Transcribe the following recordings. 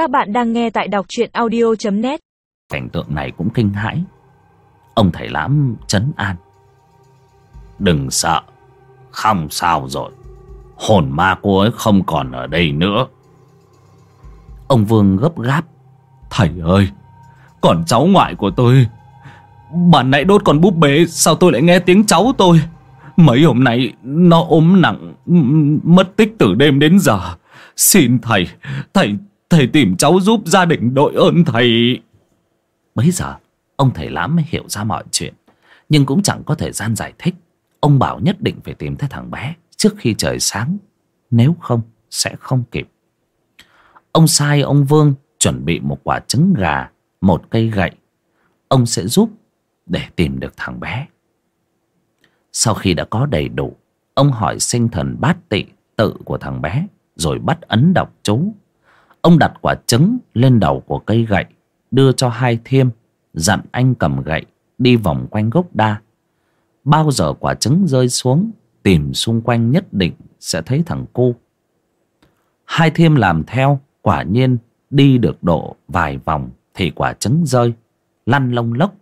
Các bạn đang nghe tại đọc truyện audio.net Cảnh tượng này cũng kinh hãi. Ông thầy lãm chấn an. Đừng sợ, Không sao rồi. Hồn ma cô ấy không còn ở đây nữa. Ông Vương gấp gáp. Thầy ơi, Còn cháu ngoại của tôi. Bạn nãy đốt con búp bê, Sao tôi lại nghe tiếng cháu tôi? Mấy hôm nay nó ốm nặng, Mất tích từ đêm đến giờ. Xin thầy Thầy thầy tìm cháu giúp gia đình đội ơn thầy. Bấy giờ, Ông thầy lãm mới hiểu ra mọi chuyện. Nhưng cũng chẳng có thời gian giải thích. Ông bảo nhất định phải tìm thấy thằng bé Trước khi trời sáng. Nếu không, sẽ không kịp. Ông sai ông Vương Chuẩn bị một quả trứng gà, Một cây gậy. Ông sẽ giúp để tìm được thằng bé. Sau khi đã có đầy đủ, Ông hỏi sinh thần bát tị tự của thằng bé, Rồi bắt ấn đọc chú. Ông đặt quả trứng lên đầu của cây gậy, Đưa cho hai thiêm, Dặn anh cầm gậy Đi vòng quanh gốc đa. Bao giờ quả trứng rơi xuống, Tìm xung quanh nhất định Sẽ thấy thằng cu. Hai thiêm làm theo, Quả nhiên đi được độ vài vòng Thì quả trứng rơi, Lăn lông lốc.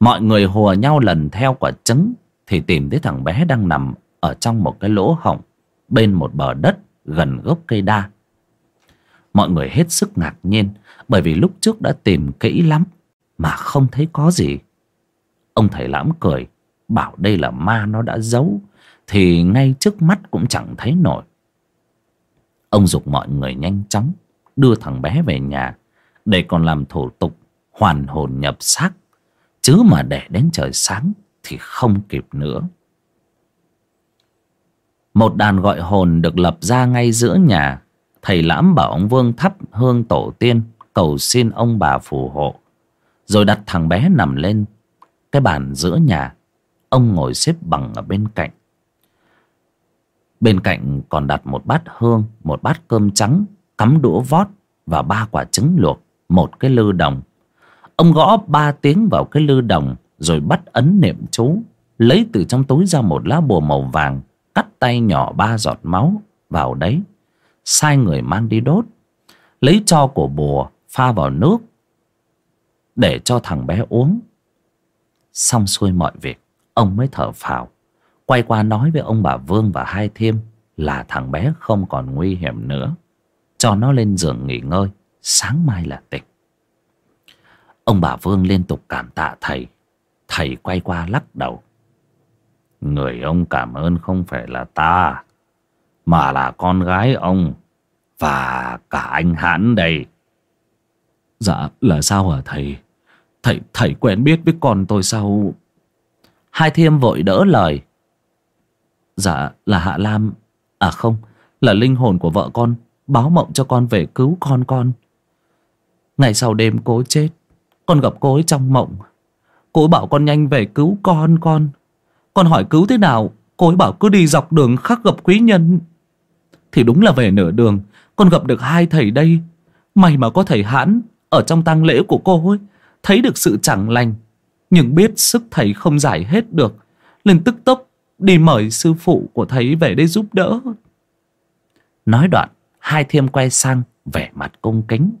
Mọi người hùa nhau lần theo quả trứng Thì tìm thấy thằng bé đang nằm Ở trong một cái lỗ hổng Bên một bờ đất gần gốc cây đa. Mọi người hết sức ngạc nhiên, Bởi vì lúc trước đã tìm kỹ lắm, Mà không thấy có gì. Ông thầy lãm cười, Bảo đây là ma nó đã giấu, Thì ngay trước mắt cũng chẳng thấy nổi. Ông dục mọi người nhanh chóng, Đưa thằng bé về nhà, Để còn làm thủ tục, Hoàn hồn nhập xác. Chứ mà để đến trời sáng Thì không kịp nữa. Một đàn gọi hồn được lập ra ngay giữa nhà Thầy lãm bảo ông Vương thắp hương tổ tiên, Cầu xin ông bà phù hộ. Rồi đặt thằng bé nằm lên Cái bàn giữa nhà. Ông ngồi xếp bằng ở bên cạnh. Bên cạnh còn đặt một bát hương, Một bát cơm trắng, Cắm đũa vót Và ba quả trứng luộc, Một cái lư đồng. Ông gõ ba tiếng vào cái lư đồng, Rồi bắt ấn niệm chú, Lấy từ trong túi ra một lá bùa màu vàng, Cắt tay nhỏ ba giọt máu Vào đấy sai người mang đi đốt, lấy cho của bùa pha vào nước để cho thằng bé uống. Xong xuôi mọi việc, ông mới thở phào. Quay qua nói với ông bà vương và hai thiêm là thằng bé không còn nguy hiểm nữa. Cho nó lên giường nghỉ ngơi, sáng mai là tịch ông bà vương liên tục cảm tạ thầy. Thầy quay qua lắc đầu. Người ông cảm ơn không phải là ta mà là con gái ông và cả anh hãn đây. Dạ là sao hả thầy? Thầy thầy quen biết với con tôi sao? Hai thiêm vội đỡ lời. Dạ là hạ lam. À không là linh hồn của vợ con báo mộng cho con về cứu con con. Ngày sau đêm cô chết con gặp cô ấy trong mộng. Cô ấy bảo con nhanh về cứu con con. Con hỏi cứu thế nào cô ấy bảo cứ đi dọc đường khắc gặp quý nhân thì đúng là về nửa đường. Con gặp được hai thầy đây. May mà có thầy hãn Ở trong tang lễ của cô ấy. Thấy được sự chẳng lành, Nhưng biết sức thầy không giải hết được. Liền tức tốc đi mời sư phụ của thầy về đây giúp đỡ. Nói đoạn, Hai thiêm quay sang, vẻ mặt cung kính.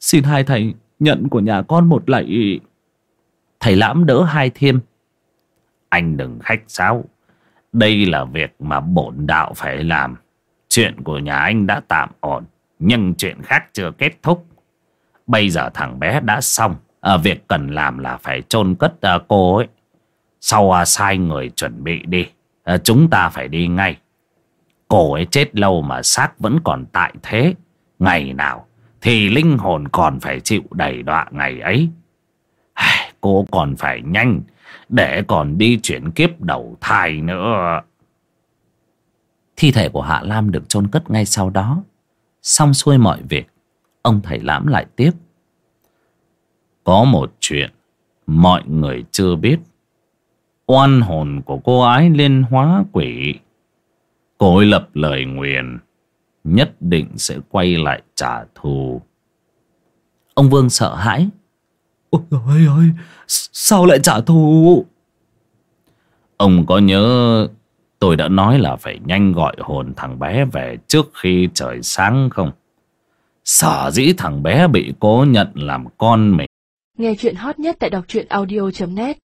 Xin hai thầy nhận của nhà con một lạy. Thầy lãm đỡ hai thiêm. Anh đừng khách sáo. Đây là việc mà bổn đạo phải làm. Chuyện của nhà anh đã tạm ổn Nhưng chuyện khác chưa kết thúc. Bây giờ thằng bé đã xong à, Việc cần làm là phải chôn cất à, cô ấy. Sau à, sai người chuẩn bị đi à, Chúng ta phải đi ngay. Cô ấy chết lâu mà xác vẫn còn tại thế. Ngày nào Thì linh hồn còn phải chịu đầy đọa ngày ấy. Cô còn phải nhanh Để còn đi chuyển kiếp đầu thai nữa. Thi thể của Hạ Lam được chôn cất ngay sau đó. Xong xuôi mọi việc Ông thầy lãm lại tiếp. Có một chuyện Mọi người chưa biết. Oan hồn của cô ái liên hóa quỷ. Cô ấy lập lời nguyền Nhất định sẽ quay lại trả thù. Ông Vương sợ hãi. Ôi ơi ơi Sao lại trả thù? Ông có nhớ Tôi đã nói là phải nhanh gọi hồn thằng bé về trước khi trời sáng không? Sở dĩ thằng bé bị cố nhận làm con mình Nghe chuyện hot nhất tại đọc truyện audio.net